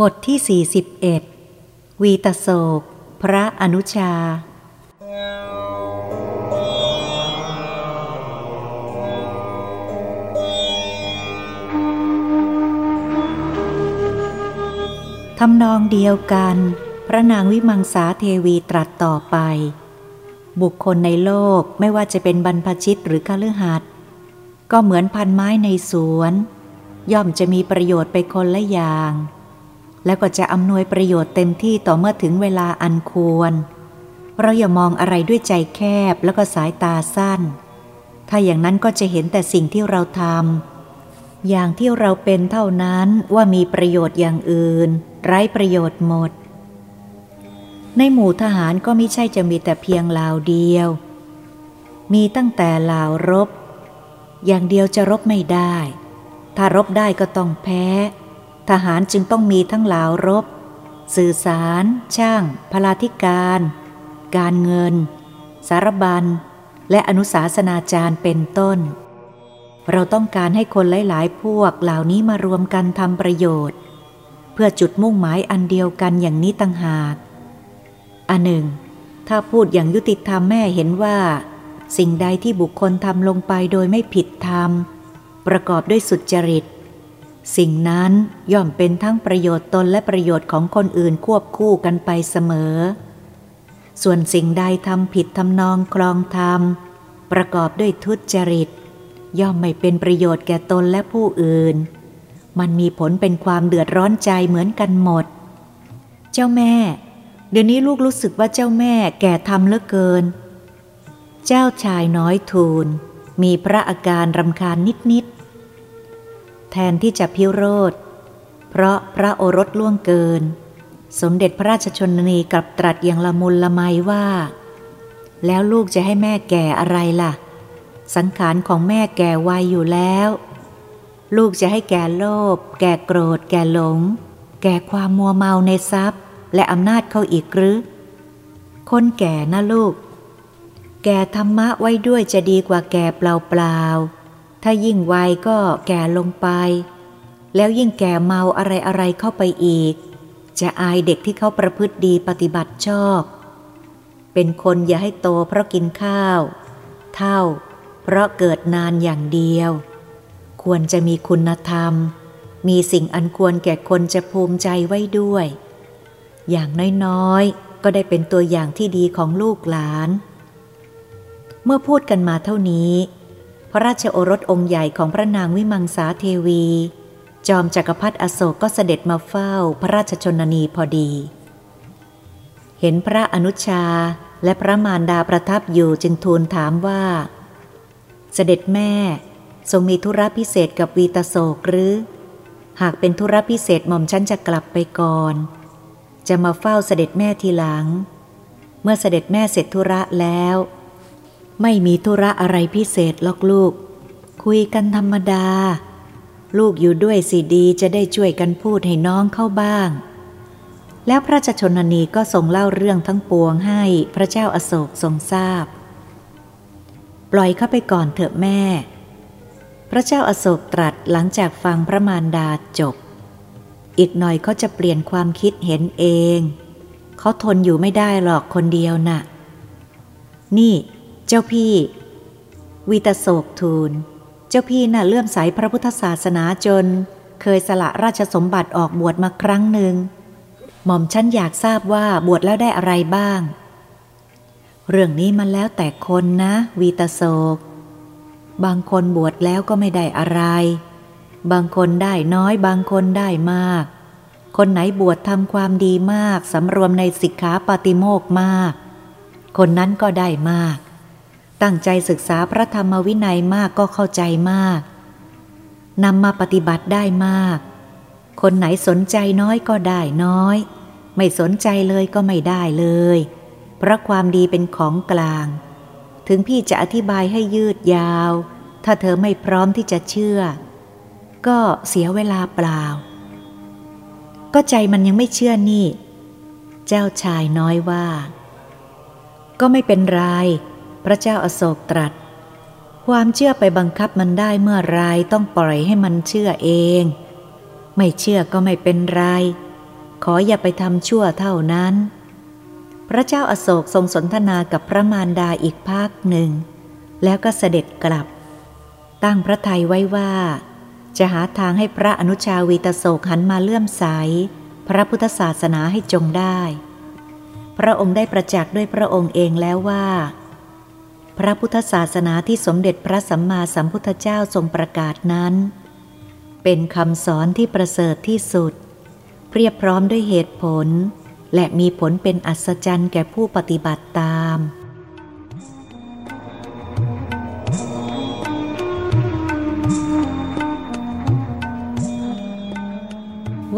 บทที่ 41 วีตโศก พระอนุชา ทำนองเดียวกัน พระนางวิมังสาเทวีตรัสต่อไป บุคคลในโลกไม่ว่าจะเป็นบรรพชิตหรือคฤหัสถ์ก็เหมือนพันไม้ในสวน ย่อมจะมีประโยชน์ไปคนละอย่าง แล้วก็จะอำนวยประโยชน์เต็มที่ต่อเมื่อถึงเวลาอันควร เราอย่ามองอะไรด้วยใจแคบแล้วก็สายตาสั้น ถ้าอย่างนั้นก็จะเห็นแต่สิ่งที่เราทำอย่างที่เราเป็นเท่านั้นว่ามีประโยชน์อย่างอื่น ไร้ประโยชน์หมด ในหมู่ทหารก็ไม่ใช่จะมีแต่เพียงลาวเดียว มีตั้งแต่ลาวรบ อย่างเดียวจะรบไม่ได้ ถ้ารบได้ก็ต้องแพ้ ทหารจึงต้องมีทั้งเหลารบ สื่อสาร ช่าง พลาธิการ การเงิน สารบัญ และอนุสาสนาจารย์เป็นต้น เราต้องการให้คนหลาย ๆ พวกเหล่านี้มารวมกันทำประโยชน์ เพื่อจุดมุ่งหมายอันเดียวกันอย่างนี้ตั้งหากอันหนึ่ง ถ้าพูดอย่างยุติธรรมแม่เห็นว่า สิ่งใดที่บุคคลทำลงไปโดยไม่ผิดธรรม ประกอบด้วยสุจริต สิ่งนั้นย่อมเป็นทั้งประโยชน์ตนและประโยชน์ของคนอื่นควบคู่กันไปเสมอ ส่วนสิ่งใดทำผิดทำนองคลองธรรม ประกอบด้วยทุจริต ย่อมไม่เป็นประโยชน์แก่ตนและผู้อื่น มันมีผลเป็นความเดือดร้อนใจเหมือนกันหมด เจ้าแม่ เดี๋ยวนี้ลูกรู้สึกว่าเจ้าแม่แก่ทำเหลือเกิน เจ้าชายน้อยทูล มีพระอาการรำคาญนิดๆ แทนที่จะพิโรธ เพราะพระโอรสล่วงเกิน สมเด็จพระราชชนนีกลับตรัสอย่างละมุนละไมว่า แล้วลูกจะให้แม่แก่อะไรล่ะ สังขารของแม่แก่วัยอยู่แล้ว ลูกจะให้แก่โลภแก่โกรธ แก่หลง แก่ความมัวเมาในทรัพย์ และอำนาจเข้าอีกหรือ คนแก่นะลูก แก่ธรรมะไว้ด้วยจะดีกว่าแก่เปล่าๆ ถ้ายิ่งวัยก็แก่ลงไป แล้วยิ่งแก่เมาอะไรอะไรเข้าไปอีก จะอายเด็กที่เขาประพฤติดีปฏิบัติชอบ เป็นคนอย่าให้โตเพราะกินข้าว เท่า เพราะเกิดนานอย่างเดียว ควรจะมีคุณธรรม มีสิ่งอันควรแก่คนจะภูมิใจไว้ด้วย อย่างน้อยๆ ก็ได้เป็นตัวอย่างที่ดีของลูกหลาน เมื่อพูดกันมาเท่านี้ พระราชโอรสองค์ใหญ่ของพระนางวิมังสาเทวี จอมจักรพรรดิอโศกก็เสด็จมาเฝ้าพระราชชนนีพอดี เห็นพระอนุชาและพระมารดาประทับอยู่จึงทูลถามว่า เสด็จแม่ทรงมีธุระพิเศษกับวีตโศกหรือ หากเป็นธุระพิเศษหม่อมฉันจะกลับไปก่อน จะมาเฝ้าเสด็จแม่ทีหลัง เมื่อเสด็จแม่เสร็จธุระแล้ว ไม่มีธุระอะไรพิเศษลอกลูก คุยกันธรรมดา ลูกอยู่ด้วยสิดีจะได้ช่วยกันพูดให้น้องเข้าบ้าง แล้วพระชชนนีก็ส่งเล่าเรื่องทั้งปวงให้พระเจ้าอาโศกทรงทราบ ปล่อยเข้าไปก่อนเถอะแม่ พระเจ้าอาโศกตรัสหลังจากฟังพระมารดาจบ อีกหน่อยเขาจะเปลี่ยนความคิดเห็นเอง เขาทนอยู่ไม่ได้หรอกคนเดียวนะ่ะ นี่ เจ้าพี่ วีตโศกทูล เจ้าพี่น่ะเลื่อมใสพระพุทธศาสนาจน เคยสละราชสมบัติออกบวชมาครั้งหนึ่ง หม่อมฉันอยากทราบว่าบวชแล้วได้อะไรบ้าง เรื่องนี้มันแล้วแต่คนนะ วีตโศก บางคนบวชแล้วก็ไม่ได้อะไร บางคนได้น้อยบางคนได้มาก คนไหนบวชทำความดีมากสำรวมในสิกขาปฏิโมกมาก คนนั้นก็ได้มาก ตั้งใจศึกษาพระธรรมวินัยมากก็เข้าใจมากนำมาปฏิบัติได้มาก คนไหนสนใจน้อยก็ได้น้อย ไม่สนใจเลยก็ไม่ได้เลย เพราะความดีเป็นของกลาง ถึงพี่จะอธิบายให้ยืดยาว ถ้าเธอไม่พร้อมที่จะเชื่อ ก็เสียเวลาเปล่า ก็ใจมันยังไม่เชื่อนี่ เจ้าชายน้อยว่า ก็ไม่เป็นไร พระเจ้าอโศกตรัส ความเชื่อไปบังคับมันได้เมื่อไรต้องปล่อยให้มันเชื่อเอง ไม่เชื่อก็ไม่เป็นไร ขออย่าไปทำชั่วเท่านั้น พระเจ้าอาโศกทรงสนทนากับพระมารดาอีกภาคหนึ่ง แล้วก็เสด็จกลับ ตั้งพระทัยไว้ว่า จะหาทางให้พระอนุชาวีตโศกหันมาเลื่อมใสพระพุทธศาสนาให้จงได้ พระองค์ได้ประจักษ์ด้วยพระองค์เองแล้วว่า พระพุทธศาสนาที่สมเด็จพระสัมมาสัมพุทธเจ้าทรงประกาศนั้น เป็นคำสอนที่ประเสริฐที่สุด เพียบพร้อมด้วยเหตุผล และมีผลเป็นอัศจรรย์แก่ผู้ปฏิบัติตาม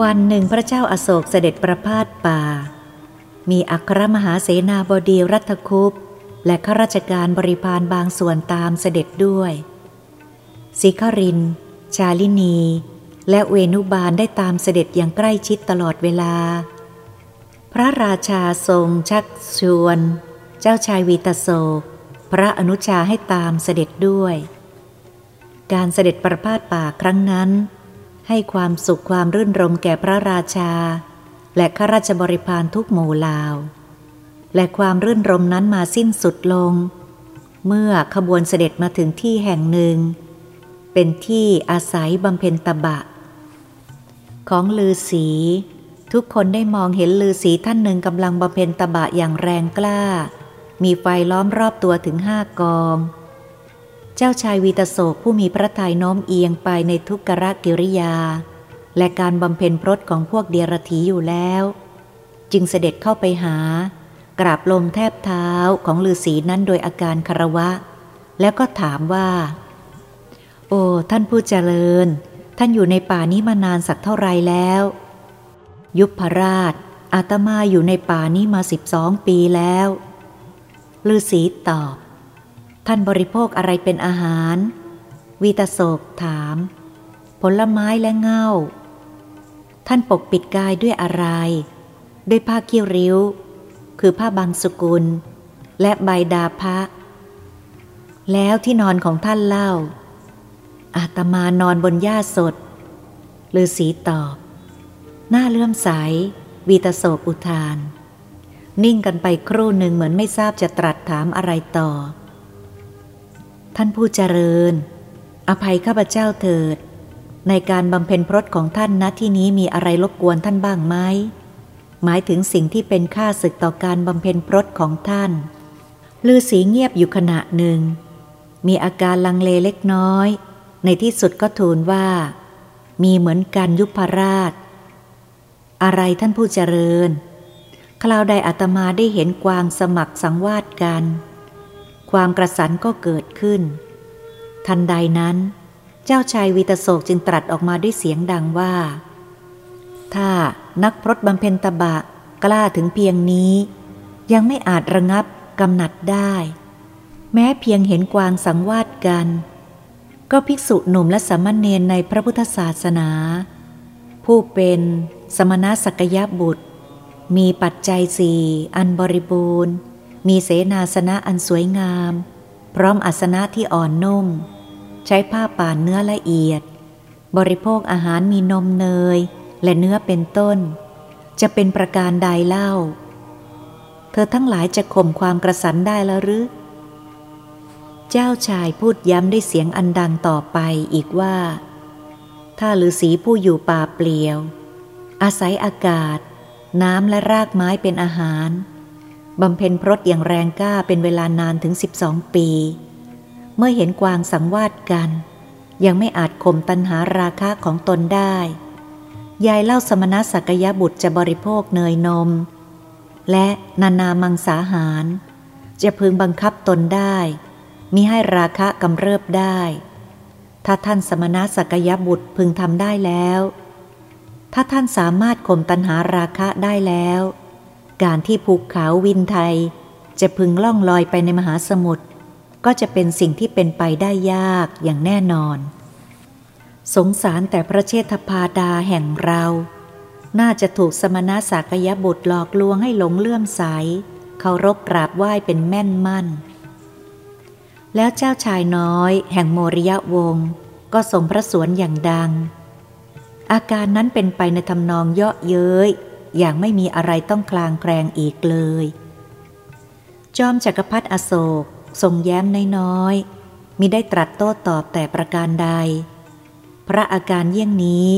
วันหนึ่งพระเจ้าอาโศกเสด็จประพาสป่า มีอัครมหาเสนาบดีรัฐคุป และข้าราชการบริพารบางส่วนตามเสด็จด้วยสิคริน ชาลินี และเวนุบาลได้ตามเสด็จอย่างใกล้ชิดตลอดเวลา พระราชาทรงชักชวน เจ้าชายวีตโศก พระอนุชาให้ตามเสด็จด้วย การเสด็จประพาสป่าครั้งนั้น ให้ความสุขความรื่นรมแก่พระราชา และข้าราชบริพารทุกหมู่ลาว และความรื่นรมนั้นมาสิ้นสุดลง เมื่อขบวนเสด็จมาถึงที่แห่งหนึ่ง เป็นที่อาศัยบำเพ็ญตบะ ของลือสี ทุกคนได้มองเห็นลือสีท่านหนึ่งกำลังบำเพ็ญตบะอย่างแรงกล้า มีไฟล้อมรอบตัวถึงห้ากอง เจ้าชายวีตโศกผู้มีพระทัยโน้มเอียงไปในทุกขรกิริยา และการบำเพ็ญพรตของพวกเดียรถีอยู่แล้ว จึงเสด็จเข้าไปหา กราบลงแทบเท้าของลือสีนั้นโดยอาการคารวะ แล้วก็ถามว่า โอ้ท่านผู้เจริญ ท่านอยู่ในป่านี้มานานสักเท่าไรแล้ว ยุพราชอาตมาอยู่ในป่านี้มาสิบสองปีแล้วฤาษีตอบ ท่านบริโภคอะไรเป็นอาหาร วีตโศกถาม ผลไม้และเง่า ท่านปกปิดกายด้วยอะไร ด้วยผ้าเกี้ยวริ้ว คือผ้าบางสกุล และใบดาพะ แล้วที่นอนของท่านเล่า อาตมานอนบนหญ้าสดฤาษีตอบ หน้าเลื่อมใส วีตโศกอุทาน นิ่งกันไปครู่หนึ่งเหมือนไม่ทราบจะตรัสถามอะไรต่อ ท่านผู้เจริญ อภัยข้าพเจ้าเถิด ในการบำเพ็ญพรตของท่านณที่นี้มีอะไรรบกวนท่านบ้างไหม หมายถึงสิ่งที่เป็นค่าศึกต่อการบำเพ็ญพรตของท่านลือสีเงียบอยู่ขณะหนึ่ง มีอาการลังเลเล็กน้อย ในที่สุดก็ทูลว่า มีเหมือนกันยุพราช อะไรท่านผู้เจริญ คราวใดอาตมาได้เห็นกวางสมัครสังวาดกัน ความกระสันก็เกิดขึ้น ทันใดนั้น เจ้าชายวีตโศกจึงตรัสออกมาด้วยเสียงดังว่า ถ้า นักพรตบำเพ็ญตบะกล้าถึงเพียงนี้ ยังไม่อาจระงับกำหนัดได้ แม้เพียงเห็นกวางสังวาดกัน ก็ภิกษุหนุ่มและสามเณรในพระพุทธศาสนา ผู้เป็นสมณสักยบุตร มีปัจจัยสี่อันบริบูรณ์ มีเสนาสนะอันสวยงาม พร้อมอาสนะที่อ่อนนุ่ม ใช้ผ้าป่านเนื้อละเอียด บริโภคอาหารมีนมเนย และเนื้อเป็นต้น จะเป็นประการใดเล่า เธอทั้งหลายจะข่มความกระสันได้แล้วหรือ เจ้าชายพูดย้ำด้วยเสียงอันดังต่อไปอีกว่า ถ้าฤาษีผู้อยู่ป่าเปลี่ยว อาศัยอากาศ น้ำและรากไม้เป็นอาหารบำเพ็ญพรตอย่างแรงกล้าเป็นเวลานานถึง 12 ปี เมื่อเห็นกวางสังวาดกัน ยังไม่อาจข่มตัณหาราคะของตนได้ ยายเล่าสมณสักยบุตรจะบริโภคเนยนม และนานามังสาหาร จะพึงบังคับตนได้ มิให้ราคะกำเริบได้ ถ้าท่านสมณะสักยบุตรพึงทำได้แล้ว ถ้าท่านสามารถข่มตัณหาราคะได้แล้ว การที่ภูเขาวินไทย จะพึงล่องลอยไปในมหาสมุทรก็จะเป็นสิ่งที่เป็นไปได้ยากอย่างแน่นอน สงสารแต่พระเชษฐพาดาแห่งเรา น่าจะถูกสมณะสักยบุตรหลอกลวงให้หลงเลื่อมใสเคารพกราบไหว้เป็นแม่นมั่น แล้วเจ้าชายน้อย แห่งโมริยะวงศ์ก็ส่งพระสวนอย่างดัง อาการนั้นเป็นไปในทำนองเยาะเย้ย อย่างไม่มีอะไรต้องคลางแคลงอีกเลย จอมจักรพรรดิอโศกทรงแย้มน้อยๆมิได้ตรัสโต้ตอบแต่ประการใด พระอาการเยี่ยงนี้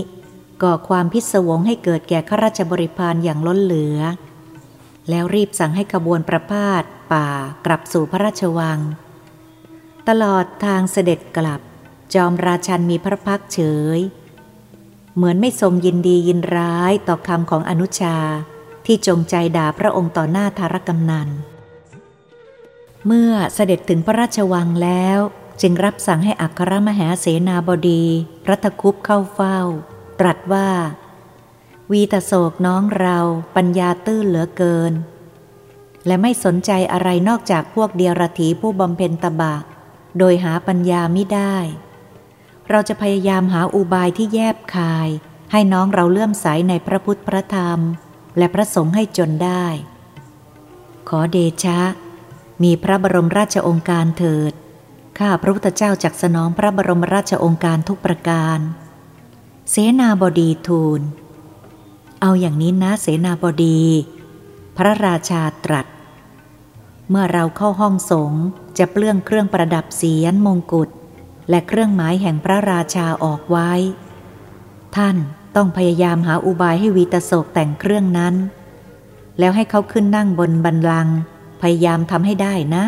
ก่อความพิศวงให้เกิดแก่ข้าราชบริพารอย่างล้นเหลือ แล้วรีบสั่งให้ขบวนประพาสป่ากลับสู่พระราชวัง ตลอดทางเสด็จกลับ จอมราชันมีพระพักเฉย เหมือนไม่ทรงยินดียินร้ายต่อคำของอนุชาที่จงใจด่าพระองค์ต่อหน้าธารกำนัน เมื่อเสด็จถึงพระราชวังแล้ว จึงรับสั่งให้อัครมหาเสนาบดี รัตคุปเข้าเฝ้า ตรัสว่า วีตโศกน้องเราปัญญาตื้นเหลือเกิน และไม่สนใจอะไรนอกจากพวกเดียรถีผู้บำเพ็ญตบะ โดยหาปัญญาไม่ได้ เราจะพยายามหาอุบายที่แยบคาย ให้น้องเราเลื่อมใสในพระพุทธพระธรรม และพระสงฆ์ให้จนได้ ขอเดชะ มีพระบรมราชองค์การเถิด ข้าพระพุทธเจ้าจักสนองพระบรมราชองค์การทุกประการ เสนาบดีทูล เอาอย่างนี้นะเสนาบดี พระราชาตรัส เมื่อเราเข้าห้องสงจะเปลื้องเครื่องประดับเสียนมงกุฎและเครื่องหมายแห่งพระราชาออกไว้ ท่านต้องพยายามหาอุบายให้วีตโศกแต่งเครื่องนั้น แล้วให้เขาขึ้นนั่งบนบันลัง พยายามทำให้ได้นะ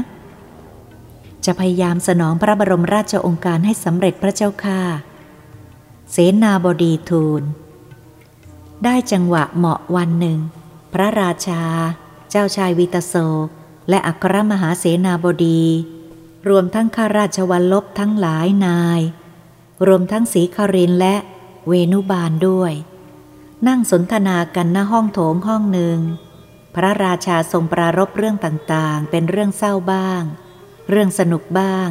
จะพยายามสนองพระบรมราชองค์การให้สำเร็จพระเจ้าค่าเสนาบดีทูล ได้จังหวะเหมาะวันหนึ่ง พระราชา เจ้าชายวิตโสและอัครมหาเสนาบดี รวมทั้งข้าราชวัลลบทั้งหลายนาย รวมทั้งสีคารินและเวนุบาลด้วย นั่งสนทนากันหน้าห้องโถงห้องหนึ่ง พระราชาทรงปรารบเรื่องต่างๆ เป็นเรื่องเศร้าบ้าง เรื่องสนุกบ้าง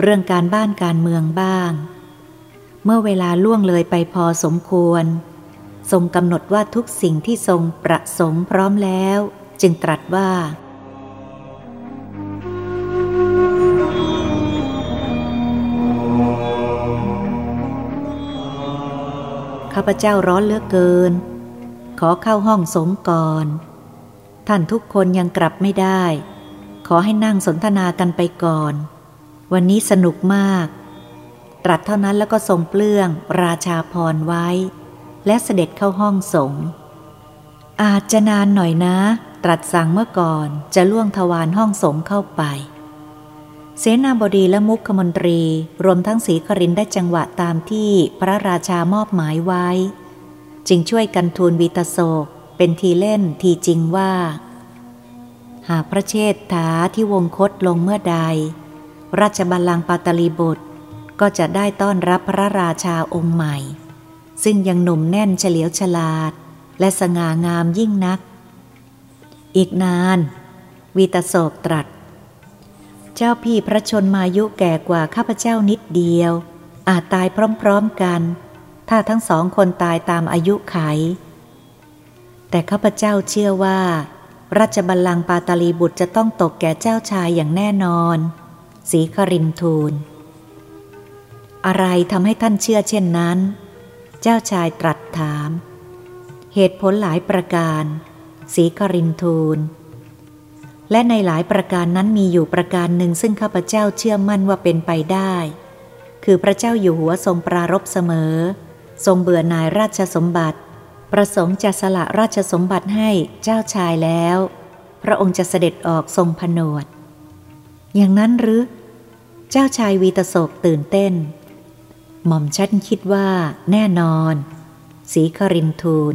เรื่องการบ้านการเมืองบ้าง เมื่อเวลาล่วงเลยไปพอสมควร ทรงกำหนดว่าทุกสิ่งที่ทรงประสงค์พร้อมแล้ว จึงตรัสว่าข้าพเจ้าร้อนเลือกเกิน ขอเข้าห้องสงก่อน ท่านทุกคนยังกลับไม่ได้ ขอให้นั่งสนทนากันไปก่อน วันนี้สนุกมาก ตรัสเท่านั้นแล้วก็ทรงเปลื้องราชาพรไว้ และเสด็จเข้าห้องสงอาจจะนานหน่อยนะ ตรัสสั่งเมื่อก่อนจะล่วงทวารห้องสงเข้าไป เสนาบดีและมุขมนตรีรวมทั้งสีครินได้จังหวะตามที่พระราชามอบหมายไว้ จึงช่วยกันทูลวีตโศกเป็นทีเล่นทีจริงว่า หากพระเชษฐาที่วงคตลงเมื่อใด ราชบัลลังก์ปาตลีบุตรก็จะได้ต้อนรับพระราชาองค์ใหม่ ซึ่งยังหนุ่มแน่นเฉลียวฉลาด และสง่างามยิ่งนัก อีกนาน วีตโศกตรัส เจ้าพี่พระชนมายุแก่กว่าข้าพเจ้านิดเดียว อาจตายพร้อมๆกัน ถ้าทั้งสองคนตายตามอายุไข แต่ข้าพเจ้าเชื่อว่า ราชบัลลังก์ปาตาลีบุตรจะต้องตกแก่เจ้าชายอย่างแน่นอน สีครินทูล อะไรทำให้ท่านเชื่อเช่นนั้น เจ้าชายตรัสถาม เหตุผลหลายประการ สีกรินทูล และในหลายประการนั้นมีอยู่ประการหนึ่งซึ่งข้าพเจ้าเชื่อมั่นว่าเป็นไปได้ คือพระเจ้าอยู่หัวทรงปรารบเสมอ ทรงเบื่อนายราชสมบัติ ประสงค์จะสละราชสมบัติให้เจ้าชายแล้ว พระองค์จะเสด็จออกทรงผนวด อย่างนั้นหรือ เจ้าชายวีตโศกตื่นเต้น หม่อมชันคิดว่าแน่นอน สีครินทูล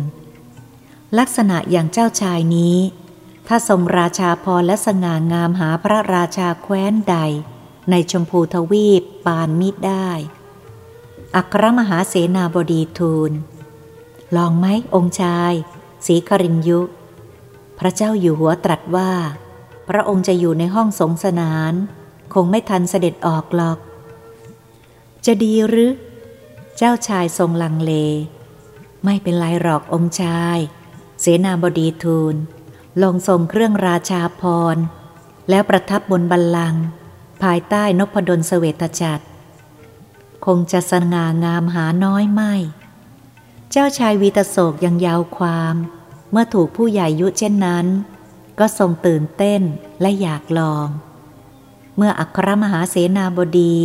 ลักษณะอย่างเจ้าชายนี้ ถ้าทรงราชาพรและสง่างามหาพระราชาแคว้นใด ในชมพูทวีปปานมิดได้ อัครมหาเสนาบดีทูล ลองไหมองค์ชายสีครินยุ พระเจ้าอยู่หัวตรัสว่า พระองค์จะอยู่ในห้องสงสนาน คงไม่ทันเสด็จออกหรอก จะดีหรือ เจ้าชายทรงลังเล ไม่เป็นไรหรอกองค์ชาย เสนาบดีทูล ลงทรงเครื่องราชาพร แล้วประทับบนบัลลังก์ภายใต้นพดลเสวตจัดคงจะสง่างามหาน้อยไม่ เจ้าชายวีตโศกยังยาวความ เมื่อถูกผู้ใหญ่ยุเช่นนั้น ก็ทรงตื่นเต้นและอยากลอง เมื่ออัครมหาเสนาบดี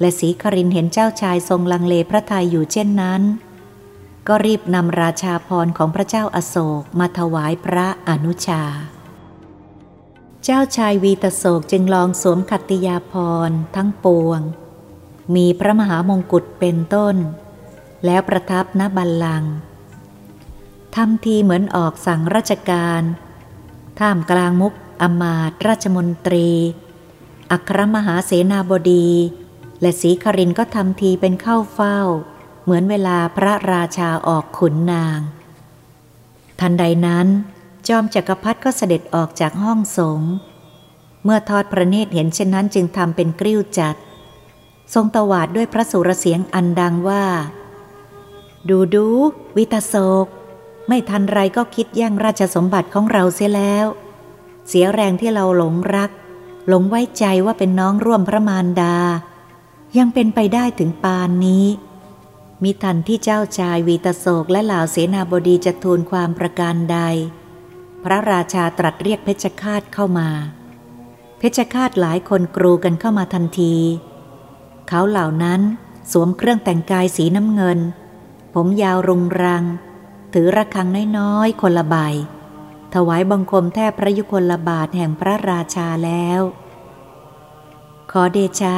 และศรีครินเห็นเจ้าชายทรงลังเลพระทัยอยู่เช่นนั้น ก็รีบนำราชาพรของพระเจ้าอาโศกมาถวายพระอนุชา เจ้าชายวีตโศกจึงลองสวมขัตติยาพรทั้งปวง มีพระมหามงกุฎเป็นต้น แล้วประทับณบัลลังก์ทำทีเหมือนออกสั่งราชการ ท่ามกลางมุกอมาตราชมนตรี อัครมหาเสนาบดี และศรีครินก็ทำทีเป็นเข้าเฝ้า เหมือนเวลาพระราชาออกขุนนาง ทันใดนั้น จอมจักรพรรดิก็เสด็จออกจากห้องสงฆ์เมื่อทอดพระเนตรเห็นเช่นนั้นจึงทำเป็นกริ้วจัด ทรงตวาดด้วยพระสุรเสียงอันดังว่า ดูดูวิตาโศก ไม่ทันไรก็คิดแย่งราชสมบัติของเราเสียแล้ว เสียแรงที่เราหลงรัก หลงไว้ใจว่าเป็นน้องร่วมพระมารดา ยังเป็นไปได้ถึงปานนี้มิทันที่เจ้าชายวีตโศกและเหล่าเสนาบดีจะทูลความประการใด พระราชาตรัสเรียกเพชฌฆาตเข้ามา เพชฌฆาตหลายคนกรูกันเข้ามาทันที เขาเหล่านั้นสวมเครื่องแต่งกายสีน้ำเงิน ผมยาวรุงรัง ถือระฆังน้อยๆ คนละใบ ถวายบังคมแทบพระยุคลบาทแห่งพระราชาแล้ว ขอเดชะ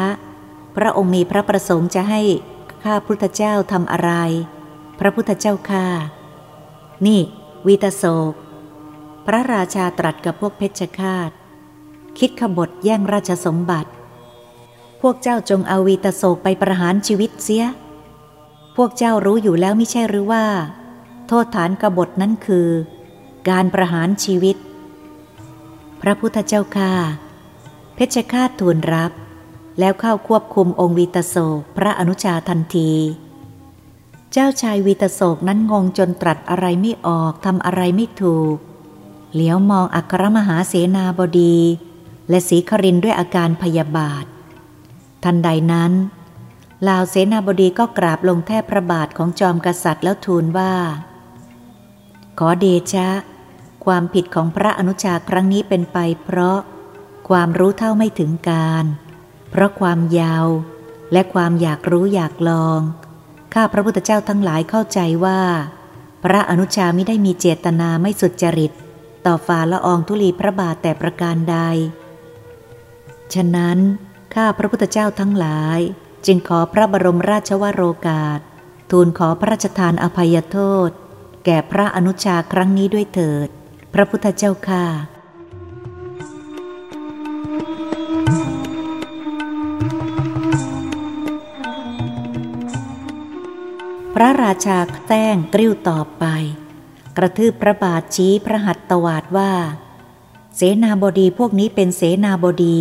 พระองค์มีพระประสงค์จะให้ข้าพุทธเจ้าทำอะไร พระพุทธเจ้าข้านี่ วีตโศก พระราชาตรัสกับพวกเพชฌฆาต คิดขบฏแย่งราชสมบัติ พวกเจ้าจงเอาวีตโศกไปประหารชีวิตเสีย พวกเจ้ารู้อยู่แล้วไม่ใช่หรือว่า โทษฐานกบฏนั้นคือ การประหารชีวิต พระพุทธเจ้าค่าเพชฌฆาตทูลรับ แล้วเข้าควบคุมองค์วีตโศกพระอนุชาทันที เจ้าชายวีตโศกนั้นงงจนตรัสอะไรไม่ออกทำอะไรไม่ถูก เหลียวมองอัครมหาเสนาบดี และศรีครินด้วยอาการพยาบาท ทันใดนั้น ลาวเสนาบดีก็กราบลงแทบพระบาทของจอมกษัตริย์แล้วทูลว่า ขอเดชะ ความผิดของพระอนุชาครั้งนี้เป็นไป เพราะความรู้เท่าไม่ถึงการ เพราะความยาวและความอยากรู้อยากลอง ข้าพระพุทธเจ้าทั้งหลายเข้าใจว่า พระอนุชาไม่ได้มีเจตนาไม่สุดจริต ต่อฝ่าละอองธุลีพระบาทแต่ประการใด ฉะนั้นข้าพระพุทธเจ้าทั้งหลาย จึงขอพระบรมราชวโรกาส ทูลขอพระราชทานอภัยโทษ แก่พระอนุชาครั้งนี้ด้วยเถิด พระพุทธเจ้าค่าพระราชาแต้งกริ้วต่อไป กระทืบพระบาทชี้พระหัตตวาดว่า เสนาบดีพวกนี้เป็นเสนาบดี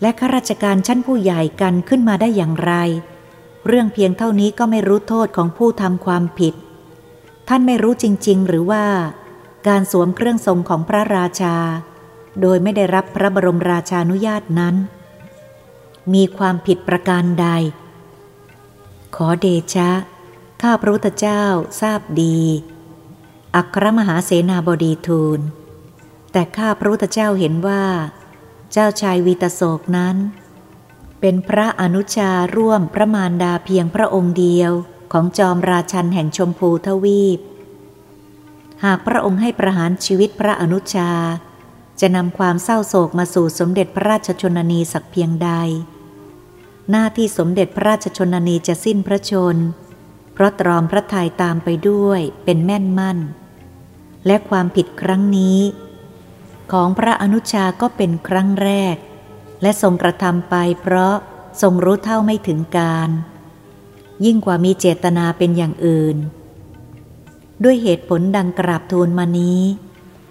และข้าราชการชั้นผู้ใหญ่กันขึ้นมาได้อย่างไร เรื่องเพียงเท่านี้ก็ไม่รู้โทษของผู้ทำความผิด ท่านไม่รู้จริง ๆ หรือว่า การสวมเครื่องทรงของพระราชา โดยไม่ได้รับพระบรมราชานุญาตนั้น มีความผิดประการใด ขอเดชะ ข้าพระพุทธเจ้าทราบดี อัครมหาเสนาบดีทูล แต่ข้าพระพุทธเจ้าเห็นว่า เจ้าชายวีตโศกนั้น เป็นพระอนุชาร่วมพระมารดาเพียงพระองค์เดียวของจอมราชันแห่งชมพูทวีป หากพระองค์ให้ประหารชีวิตพระอนุชา จะนำความเศร้าโศกมาสู่สมเด็จพระราชชนนีสักเพียงใด หน้าที่สมเด็จพระราชชนนีจะสิ้นพระชน เพราะตรอมพระทัยตามไปด้วยเป็นแม่นมั่น และความผิดครั้งนี้ ของพระอนุชาก็เป็นครั้งแรก และทรงกระทำไปเพราะทรงรู้เท่าไม่ถึงการ ยิ่งกว่ามีเจตนาเป็นอย่างอื่น ด้วยเหตุผลดังกราบทูลมานี้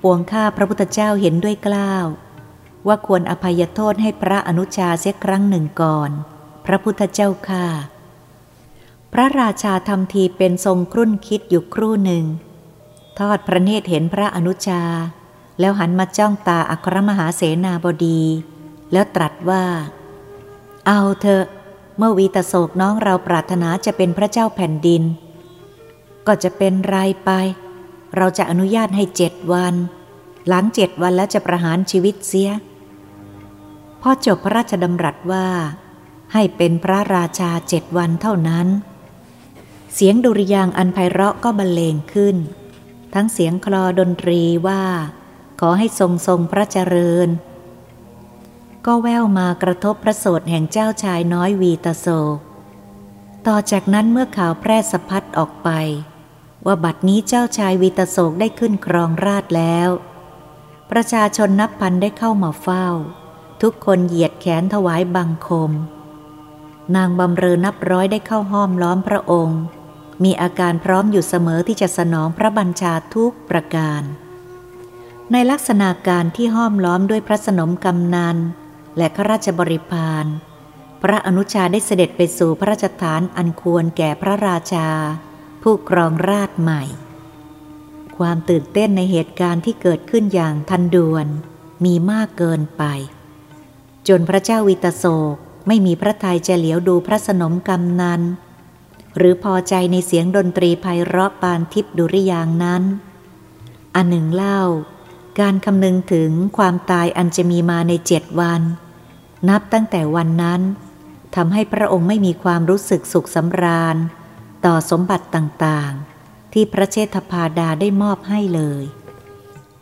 ปวงข้าพระพุทธเจ้าเห็นด้วยกล้าว ว่าควรอภัยโทษให้พระอนุชาเสียครั้งหนึ่งก่อน พระพุทธเจ้าข้าพระราชาทำทีเป็นทรงครุ่นคิดอยู่ครู่หนึ่ง ทอดพระเนตรเห็นพระอนุชา แล้วหันมาจ้องตาอัครมหาเสนาบดี แล้วตรัสว่า เอาเถอะ เมื่อวีตโศกน้องเราปรารถนาจะเป็นพระเจ้าแผ่นดิน ก็จะเป็นไรไป เราจะอนุญาตให้เจ็ดวัน หลังเจ็ดวันแล้วจะประหารชีวิตเสียพอจบพระราชดำรัสว่า ให้เป็นพระราชาเจ็ดวันเท่านั้น เสียงดุริยางอันไพเราะก็บรรเลงขึ้น ทั้งเสียงคลอดนตรีว่า ขอให้ทรงทรงพระเจริญ ก็แววมากระทบพระโสดแห่งเจ้าชายน้อยวีตโศก ต่อจากนั้นเมื่อข่าวแพร่สะพัดออกไป ว่าบัดนี้เจ้าชายวีตโศกได้ขึ้นครองราชแล้ว ประชาชนนับพันได้เข้ามาเฝ้า ทุกคนเหยียดแขนถวายบังคม นางบำเรอนับร้อยได้เข้าห้อมล้อมพระองค์มีอาการพร้อมอยู่เสมอที่จะสนองพระบัญชาทุกประการ ในลักษณะการที่ห้อมล้อมด้วยพระสนมกำนันและข้าราชบริพาร พระอนุชาได้เสด็จไปสู่พระราชฐานอันควรแก่พระราชา ผู้ครองราชใหม่ ความตื่นเต้นในเหตุการณ์ที่เกิดขึ้นอย่างทันด่วนมีมากเกินไป จนพระเจ้าวิตโศกไม่มีพระทัยจะเหลียวดูพระสนมกำนันหรือพอใจในเสียงดนตรีไพเราะปานทิพดุริยางนั้น อันหนึ่งเล่า การคำนึงถึงความตายอันจะมีมาในเจ็ดวัน นับตั้งแต่วันนั้นทำให้พระองค์ไม่มีความรู้สึกสุขสำราญ ต่อสมบัติต่างๆ ที่พระเชษฐพาดาได้มอบให้เลย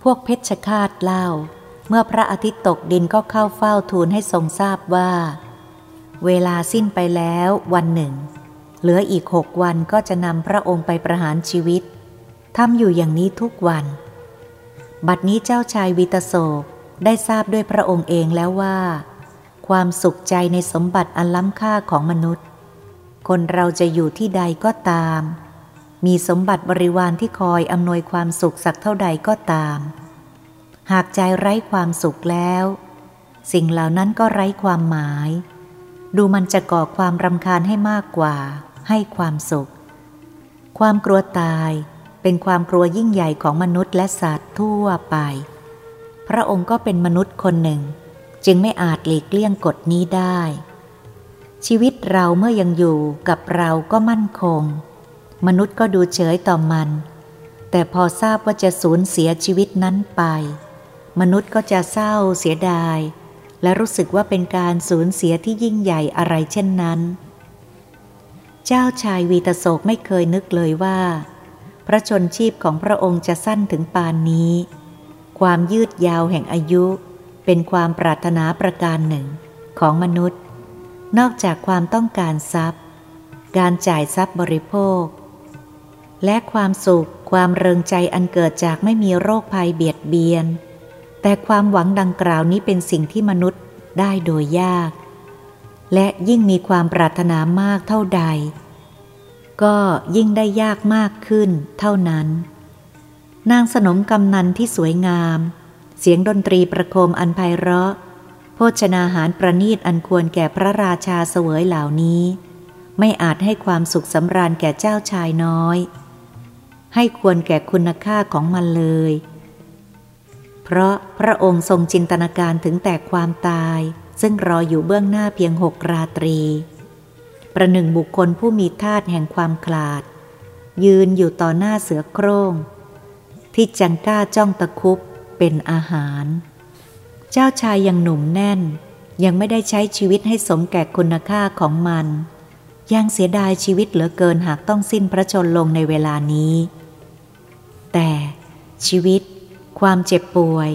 พวกเพชฌฆาตเล่า เมื่อพระอาทิตย์ตกดินก็เข้าเฝ้าทูลให้ทรงทราบว่า เวลาสิ้นไปแล้ววันหนึ่ง เหลืออีกหกวันก็จะนำพระองค์ไปประหารชีวิตทำอยู่อย่างนี้ทุกวัน บัดนี้เจ้าชายวิตโศกได้ทราบด้วยพระองค์เองแล้วว่า ความสุขใจในสมบัติอันล้ำค่าของมนุษย์ คนเราจะอยู่ที่ใดก็ตาม มีสมบัติบริวารที่คอยอำนวยความสุขสักเท่าใดก็ตาม หากใจไร้ความสุขแล้ว สิ่งเหล่านั้นก็ไร้ความหมาย ดูมันจะก่อความรำคาญให้มากกว่า ให้ความสุข ความกลัวตาย เป็นความกลัวยิ่งใหญ่ของมนุษย์และสัตว์ทั่วไป พระองค์ก็เป็นมนุษย์คนหนึ่ง จึงไม่อาจหลีกเลี่ยงกฎนี้ได้ ชีวิตเราเมื่อยังอยู่กับเราก็มั่นคง มนุษย์ก็ดูเฉยต่อมัน แต่พอทราบว่าจะสูญเสียชีวิตนั้นไป มนุษย์ก็จะเศร้าเสียดาย และรู้สึกว่าเป็นการสูญเสียที่ยิ่งใหญ่อะไรเช่นนั้น เจ้าชายวีตโศกไม่เคยนึกเลยว่า พระชนชีพของพระองค์จะสั้นถึงปานนี้ ความยืดยาวแห่งอายุ เป็นความปรารถนาประการหนึ่งของมนุษย์ นอกจากความต้องการทรัพย์ การจ่ายทรัพย์บริโภค และความสุขความเริงใจอันเกิดจากไม่มีโรคภัยเบียดเบียน แต่ความหวังดังกล่าวนี้เป็นสิ่งที่มนุษย์ได้โดยยาก และยิ่งมีความปรารถนามากเท่าใด ก็ยิ่งได้ยากมากขึ้นเท่านั้น นางสนมกำนันที่สวยงาม เสียงดนตรีประโคมอันไพเราะ โภชนาหารประนีตอันควรแก่พระราชาเสวยเหล่านี้ ไม่อาจให้ความสุขสำราญแก่เจ้าชายน้อย ให้ควรแก่คุณค่าของมันเลย เพราะพระองค์ทรงจินตนาการถึงแต่ความตาย ซึ่งรออยู่เบื้องหน้าเพียงหกราตรี ประหนึ่งบุคคลผู้มีธาตุแห่งความคลาด ยืนอยู่ต่อหน้าเสือโคร่ง ที่จังก้าจ้องตะคุบเป็นอาหาร เจ้าชายยังหนุ่มแน่น ยังไม่ได้ใช้ชีวิตให้สมแก่คุณค่าของมัน ยังเสียดายชีวิตเหลือเกินหากต้องสิ้นพระชนลงในเวลานี้ แต่ชีวิต ความเจ็บป่วย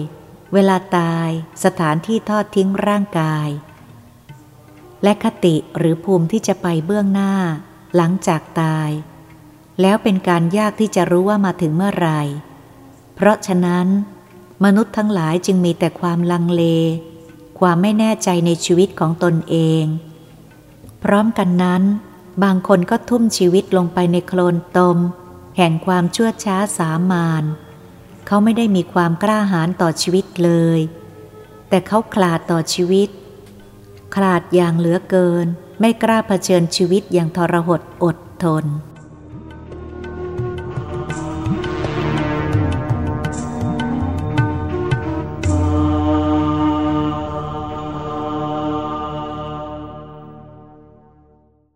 เวลาตาย สถานที่ทอดทิ้งร่างกาย และคติหรือภูมิที่จะไปเบื้องหน้า หลังจากตาย แล้วเป็นการยากที่จะรู้ว่ามาถึงเมื่อไร เพราะฉะนั้น มนุษย์ทั้งหลายจึงมีแต่ความลังเล ความไม่แน่ใจในชีวิตของตนเอง พร้อมกันนั้น บางคนก็ทุ่มชีวิตลงไปในโคลนตม แห่งความชั่วช้าสามานเขาไม่ได้มีความกล้าหาญต่อชีวิตเลย แต่เขาคลาดต่อชีวิต คลาดอย่างเหลือเกิน ไม่กล้าเผชิญชีวิตอย่างทรหดอดทน